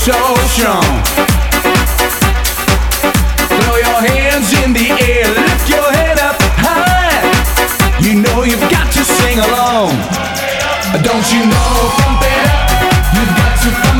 so strong. Throw your hands in the air, lift your head up high. You know you've got to sing along. Don't you know? Pump it up. You've got to pump.